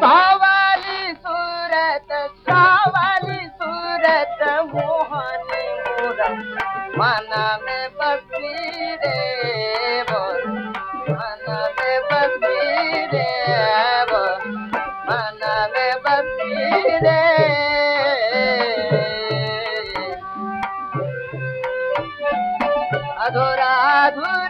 सावाली सूरत सावाली सूरत, मोहनी मूरत मन में बसी रे मन में बसी रे मन में बसी रे अधूरा अधूरा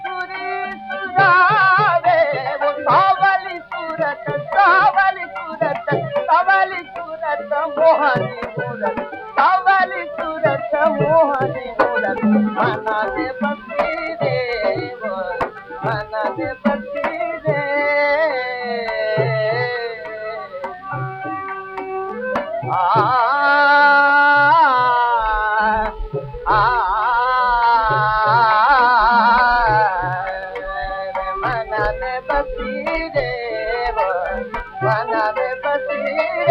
मोहनी मूरत सूरत मोहनी मूरत मना दे बसी रे वो मना दे बसी रे। आ मन में बसी रे मन में बसी रे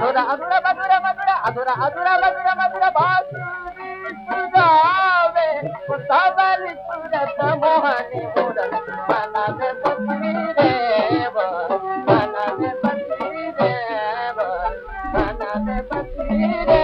अधूरा अधूरा मधुरा मधुरा अधूरा अधूरा मधुरा मधुरा बांसुरी सुनावे वो सावली सूरत मोहनी मूरत मना में बसी रे वो मना में बसी रे वो मना में बसी रे